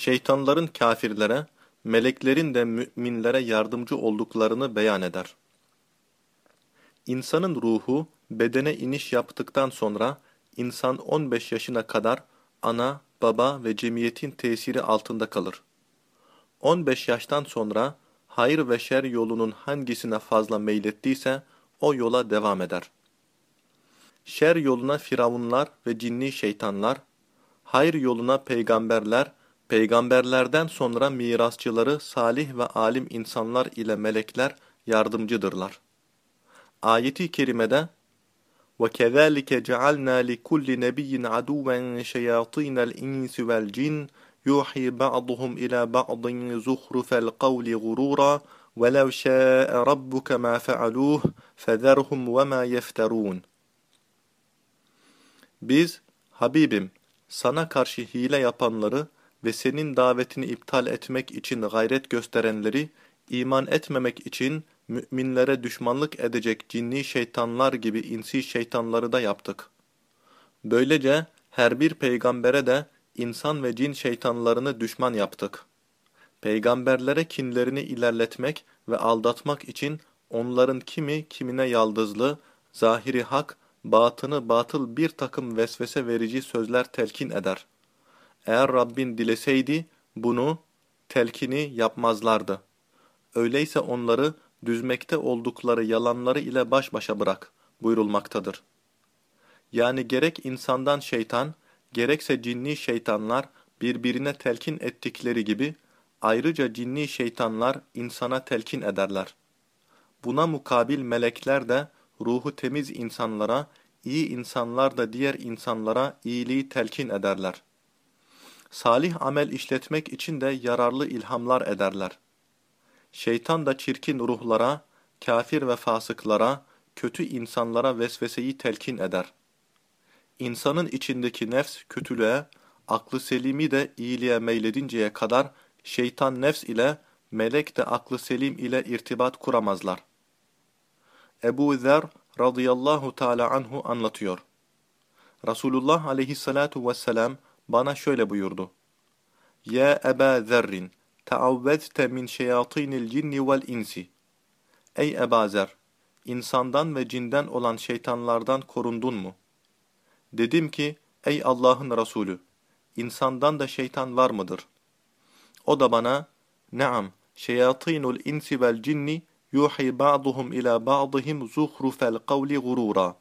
şeytanların kafirlere, meleklerin de müminlere yardımcı olduklarını beyan eder. İnsanın ruhu bedene iniş yaptıktan sonra insan 15 yaşına kadar ana, baba ve cemiyetin tesiri altında kalır. 15 yaştan sonra hayır ve şer yolunun hangisine fazla meylettiyse o yola devam eder. Şer yoluna firavunlar ve cinni şeytanlar, hayır yoluna peygamberler, peygamberlerden sonra mirasçıları salih ve alim insanlar ile melekler yardımcıdırlar. Ayeti kerimede وَكَذَٰلِكَ جَعَلْنَا لِكُلِّ نَبِيٍّ عَدُوًّا شَيَاطِينَ الْاِنْسِ وَالْجِنِّ يُوحِي بَعْضُهُمْ إِلَى بَعْضٍ زُخْرُفَ الْقَوْلِ غُرُورًا وَلَوْ شَاءَ رَبُّكَ مَا فَعَلُوهُ فَذَرْهُمْ وَمَا يَفْتَرُونَ Biz, Habibim, sana karşı hile yapanları ve senin davetini iptal etmek için gayret gösterenleri, iman etmemek için müminlere düşmanlık edecek cinni şeytanlar gibi insi şeytanları da yaptık. Böylece her bir peygambere de insan ve cin şeytanlarını düşman yaptık. Peygamberlere kinlerini ilerletmek ve aldatmak için onların kimi kimine yaldızlı, zahiri hak, batını batıl bir takım vesvese verici sözler telkin eder. Eğer Rabbin dileseydi bunu, telkini yapmazlardı. Öyleyse onları düzmekte oldukları yalanları ile baş başa bırak buyurulmaktadır. Yani gerek insandan şeytan, gerekse cinni şeytanlar birbirine telkin ettikleri gibi, ayrıca cinni şeytanlar insana telkin ederler. Buna mukabil melekler de ruhu temiz insanlara, iyi insanlar da diğer insanlara iyiliği telkin ederler. Salih amel işletmek için de yararlı ilhamlar ederler. Şeytan da çirkin ruhlara, kafir ve fasıklara, kötü insanlara vesveseyi telkin eder. İnsanın içindeki nefs kötülüğe, aklı selimi de iyiliğe meyledinceye kadar şeytan nefs ile, melek de aklı selim ile irtibat kuramazlar. Ebu Zer radıyallahu teala anhu anlatıyor. Resulullah aleyhissalatu vesselam bana şöyle buyurdu. Ya Eba Zerrin, teavvezte min şeyatinil cinni vel insi. Ey Eba Zer, insandan ve cinden olan şeytanlardan korundun mu? Dedim ki, ey Allah'ın Resulü, insandan da şeytan var mıdır? O da bana, Naam, şeyatinul insi vel cinni yuhi ba'duhum ila ba'dihim zuhrufel kavli gurura.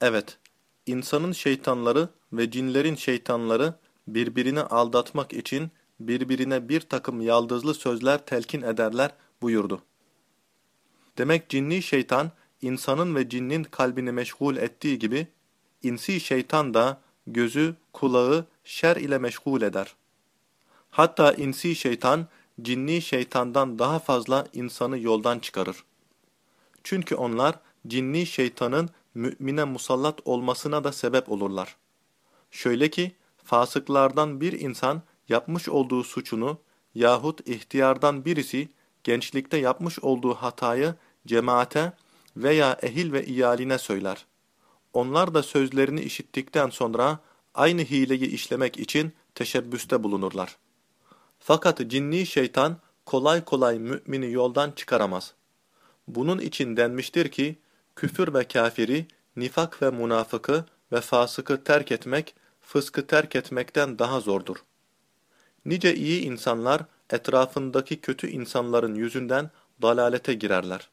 Evet, insanın şeytanları ve cinlerin şeytanları birbirini aldatmak için birbirine bir takım yaldızlı sözler telkin ederler buyurdu. Demek cinni şeytan insanın ve cinnin kalbini meşgul ettiği gibi insi şeytan da gözü, kulağı şer ile meşgul eder. Hatta insi şeytan cinni şeytandan daha fazla insanı yoldan çıkarır. Çünkü onlar cinni şeytanın mümine musallat olmasına da sebep olurlar. Şöyle ki, fasıklardan bir insan yapmış olduğu suçunu yahut ihtiyardan birisi gençlikte yapmış olduğu hatayı cemaate veya ehil ve iyaline söyler. Onlar da sözlerini işittikten sonra aynı hileyi işlemek için teşebbüste bulunurlar. Fakat cinni şeytan kolay kolay mümini yoldan çıkaramaz. Bunun için denmiştir ki, küfür ve kafiri, nifak ve münafıkı ve fasıkı terk etmek, fıskı terk etmekten daha zordur. Nice iyi insanlar, etrafındaki kötü insanların yüzünden dalalete girerler.